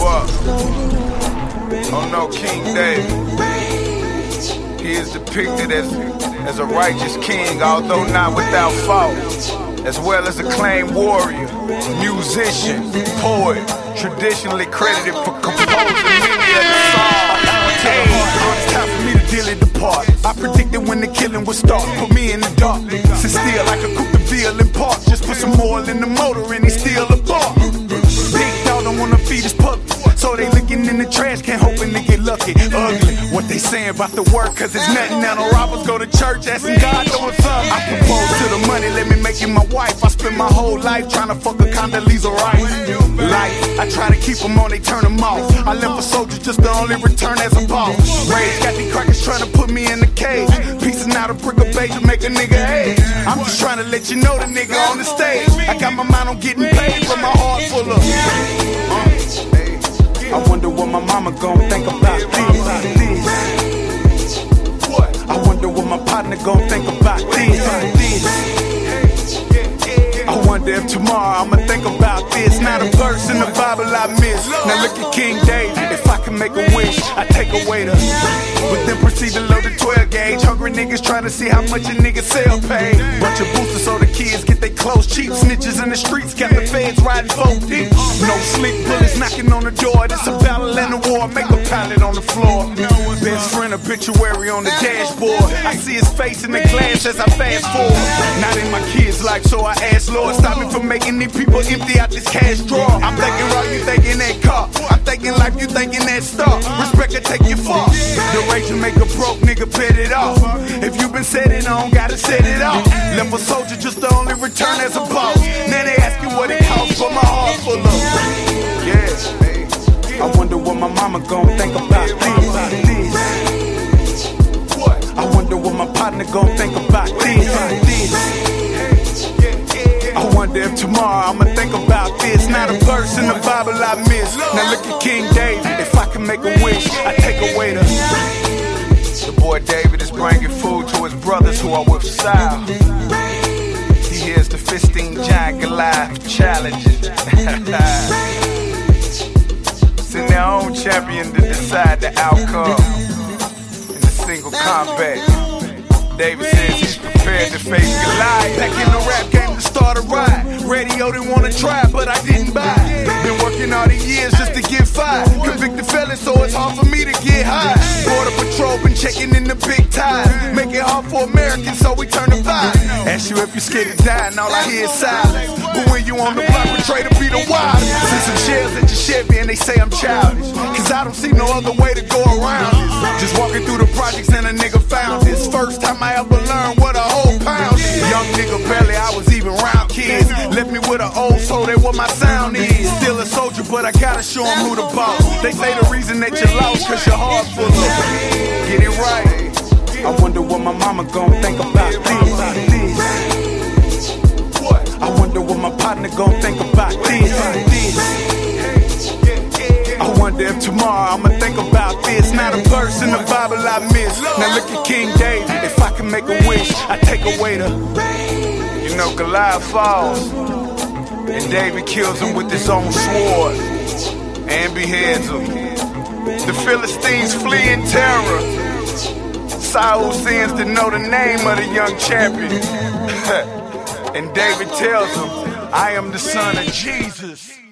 up. Oh no, King David. He is depicted as, as a righteous king, although not without fault, as well as acclaimed warrior, musician, poet, traditionally credited for composing many of the songs. It's time for me to deal it apart. I predicted when the killing would start. Put me in the dark. Sit still like a coupe de ville in park. Just put some oil in the motor and he's still apart. Big Ugly. What they saying about the work, cause it's nothing now. the robbers go to church asking God doing something. I propose to the money, let me make you my wife. I spend my whole life trying to fuck a Condoleezza Rice. Life, I try to keep them on, they turn them off. I left a soldier just to only return as a boss. Rage got these crackers trying to put me in the cage. Piecing out a brick of beige to make a nigga age. I'm just trying to let you know the nigga on the stage. I got my mind on getting paid, but my heart full of. What my mama gon' think about this. I wonder what my partner gon' think about this. I wonder if tomorrow I'ma think about this. Not a verse in the Bible I miss. Now look at King David. If I can make a wish, I take away the. But then proceed to load the 12 gauge. Hungry niggas trying to see how much a nigga sell pay. Bunch of boosters so the kids get their clothes cheap. Snitches in the streets got the feds riding four deep. No obituary on the dashboard. I see his face in the glass as I fast forward. Not in my kids' life, so I ask Lord, stop me from making these people empty out this cash drawer. I'm thinking right, you thinking that car. I'm thinking life, you thinking that star. Respect can take you far. The will make a broke nigga bet it off. If you been setting on, gotta set it off. Left a soldier just to only return as a boss. Now they ask you what it costs, but my heart full of. Yeah. I wonder what my mama gon' think about gon' think about this. I wonder if tomorrow I'ma think about this. Not a verse in the Bible I miss. Now look at King David. If I can make a wish, I take away the. The boy David is bringing food to his brothers who are with style. He hears the Philistine giant Goliath challenging. it's their own champion to decide the outcome in the single combat. David he's prepared to face Goliath. Back in the rap game to start a ride. Radio didn't wanna try, but I didn't buy. Been working all these years just to get fired. Convicted felon, so it's hard for me to get high. Border patrol been checking in the big ties. Make it hard for Americans, so we turn the vibe. Ask you if you scared to die, and all I hear is silence. But when you on the block, betray to be the wild. See some shells at your Chevy, and they say I'm childish. Cause I don't see no other way to go around it. Just walking through the projects, and a nigga found this. First time I ever learned what a whole pound is. Young nigga, barely I was even round kids. Left me with an old soul, that what my sound is. Still a soldier, but I gotta show 'em who the boss. They say the reason that you lost, cause your heart full of. Get it right. I wonder what my mama gon' think about this. Think about this. I wonder if tomorrow I'ma think about this. Not a verse in the Bible I miss. Now look at King David. If I can make a wish, I take away the. You know, Goliath falls, and David kills him with his own sword and beheads him. The Philistines flee in terror. Saul sends to know the name of the young champion. and David tells him, I am the son of Jesse.